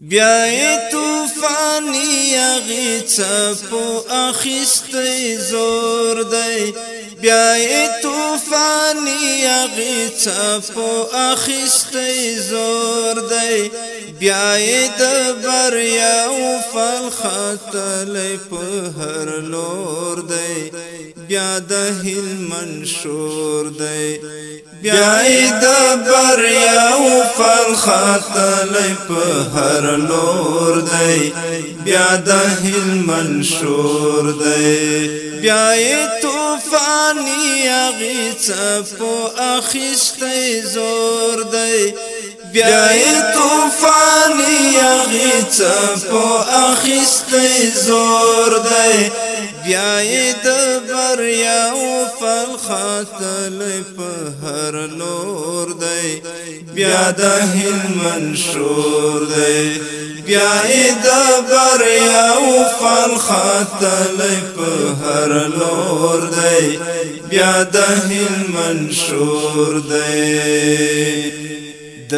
بیا توفانی اغی چپو اخیست زور دی بیا توفانی اغی چپو اخیست زور دی بیا د بریا او فل خطل په هر لور دی بیا د هل منشور دی بیای د بریا او فن خاتلې په هر لور دی بیا د هل منشور دی بیای طوفانی اغي صفو اخستې زور دی بیای طوفانی اغي صفو اخستې زور دی بیا د بریا او فخر تل په هر لور دی بیا د هند منشور دی بیا د بریا او فخر تل په هر لور دی بیا د هند منشور دی د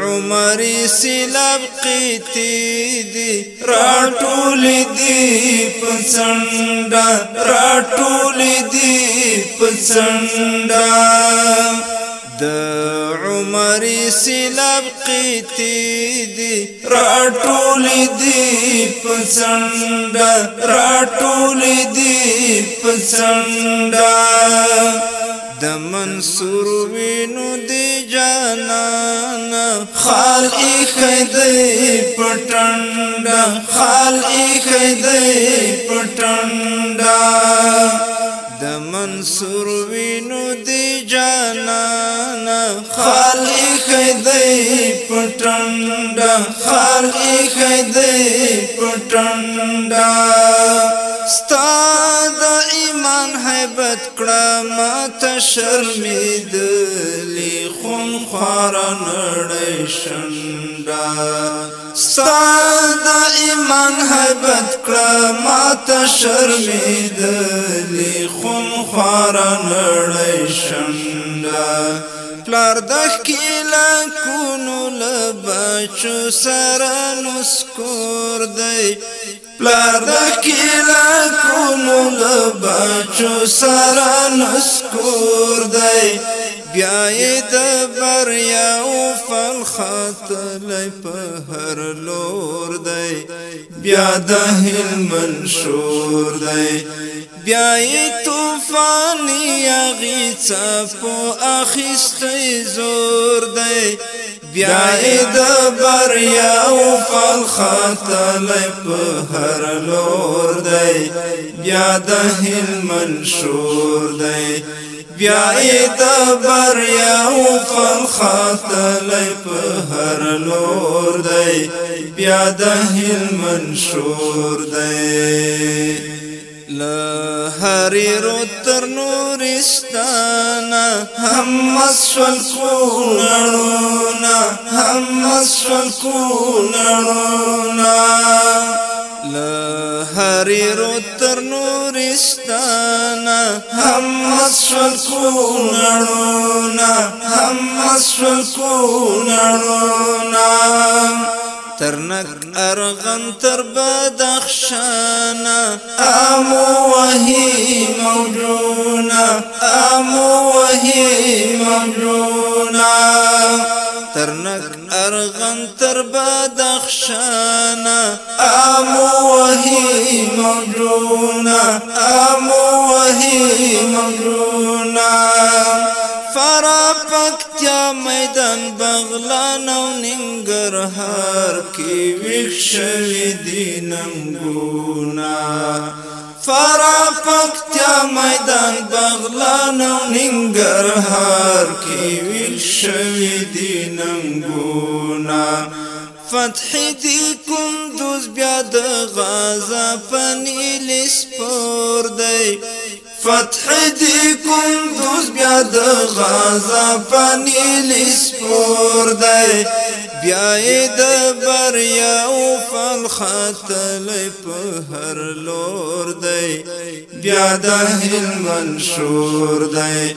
عمر سیلاب قیتی دی راټول دی پسندا راټول دی پسندا د عمر سیلاب قیتی دی راټول دی پسندا راټول دی پسندا د منصور وینو دی جانان خال ای خدای پټند خال ای خدای پټند د منصور وینو دی جانان خال ای خدای پټند خال ای خدای پټند ستا غیبت کړه ما ته شرمېدلې خون خوار نړۍ شنډا ستاد ایمان غیبت کړه ما ته شرمېدلې خون خوار نړۍ شنډا پلار دخ کی لکونو لبچو سره نسکور دی پلار د کلا کولو له بچو سره نسکور دی بیا د بریا او فن خاتل په هر لور دی بیا د هل منشور دی بیا طوفان یغی څه په اخیستې زور دی بیا د بریا او فلخات لپ هر لور دی بیا د هلمن شور دی بیا د بریا او فلخات لپ هر لور دی بیا د هلمن شور دی لهاري روتر نورستانا هم مسول کونړونا هم مسول کونړونا له هری نورستانا هم مسول کونړونا هم مسول کونړونا مك ارغن تر بدخشانا امو وهي موجونا امو وهي موجونا ترنك ارغن تر بدخشانا امو وهي موجونا امو وهي موجونا فرا پکتیا میدان بغلان او ننګرهار کې دینم دیننګونا فرا پکتیا میدان بغلان او ننګرهار کې دینم دیننګونا فتح دی کندوز دوز بیا د غزا پنیل سپور دی فتح دی کندوز بیا د غزا پانی لسپور دی بیا د بریا او فن خاتل په هر لور دی بیا د هل منشور دی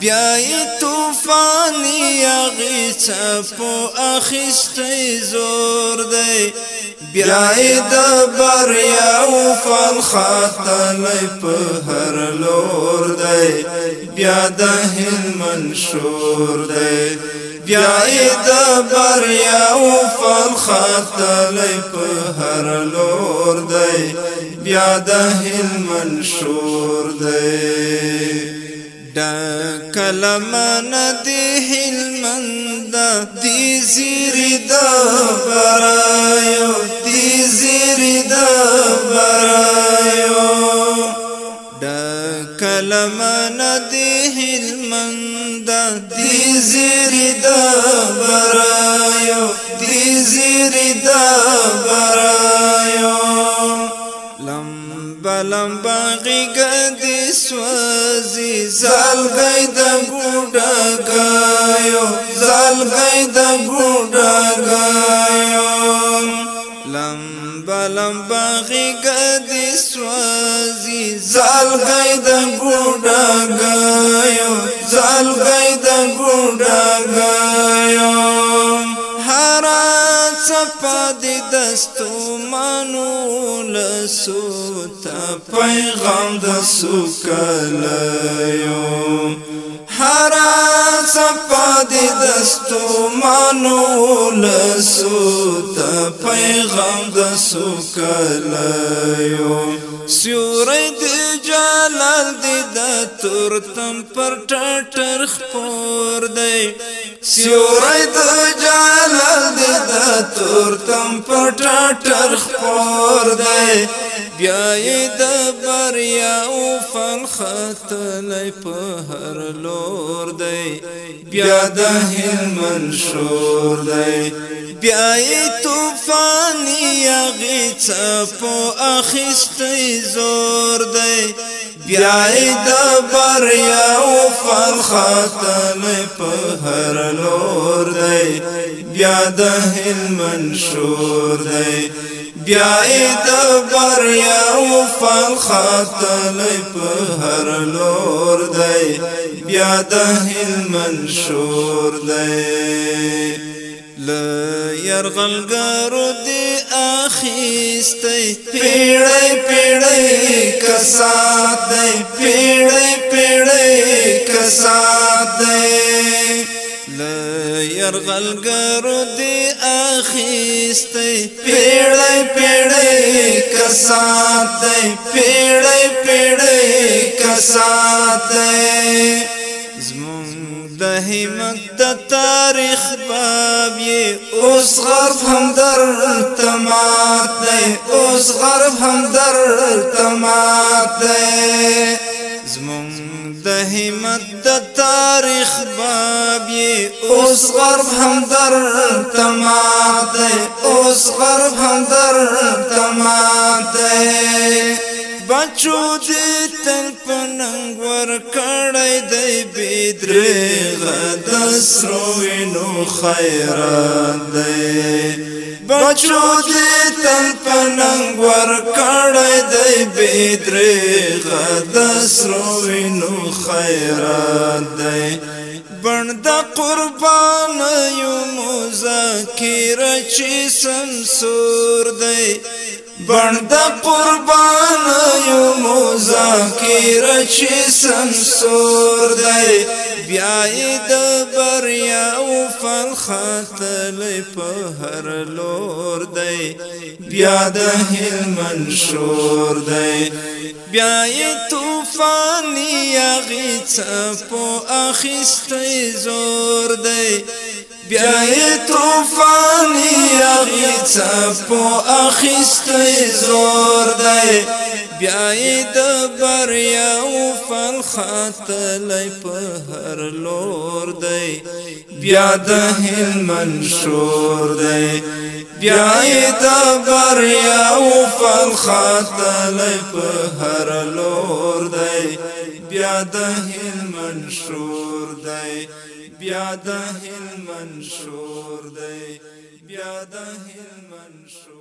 بیا طوفان یغی چپو اخیسته زور دی بیا د بریا او فن خاتم په هر لور دی بیا د هند منشور دی بیا د بریا او فن خاتم په هر لور دی بیا د هند منشور دی دا کلمن دی هلمند دی زیر دا برایو دی زیر دا برایو دا کلمن دی هلمند دی زیر دا برایو دی زیر دا برایو عالم باغی گدی سوازی زال گئی دا گوڑا گایو زال گئی دا گوڑا گایو لمبا لمبا غی گدی سوازی زال گئی دا گوڑا گایو زال گئی دا گوڑا گایو رسول تا پیغام د سو کلیو صفا دی دستو مانو لسو تا پیغام دسو کلیو سیوری دی جلال دی دا تورتم پر ٹاٹر خپور دی سیوری دی جلال دی دا تورتم پر ٹاٹر خپور دی بیا د بریا او فن ختلې په هر لور دی بیا د هلمن شور دی بیا طوفانی هغه څپو اخیستې زور دی بیا د بریا او فن ختلې په هر لور دی بیا د هلمن شور دی بیا د بریا او فن خاتلې په هر لور دی بیا د هلمن شور دی ل يرغلګرو دی اخیستې پیړې پیړې کسات دی پیړې پیړې کسات دی لرغلګرو دی اخیسته پیړې پیړې کسات پیړې پیړې کسات زمون د همت تاریخ باب یې اوس غرب هم در تمات اوس غرب هم در تمات زمون دا تاریخ باب یہ اس غرب در تمات ہے اس غرب در تمات ہے بچو دے تل پننګ ور کړی دی بيدرې غد سروینو خیرات دی بچو دې تل پننګ ور کړی دی بيدرې غد سروینو خیرات دی بن د قربان یو مذکر چې سمسور دی بنده قربان یو مذاکر چې سمسور دی بیا د بریا او فن خاتل په هر لور دی بیا د هلمن شور دی بیا طوفانی هغه څه په اخیستې زور دی بیا طوفان څپو اخیستې زور دی بیا د بریا او فن خاتلې په هر لور دی بیا د هلمن شور دی بیا د بریا او فن خاتلې په هر لور دی بیا د هلمن شور دی بیا د هلمن شور دی بیا د هلمند شو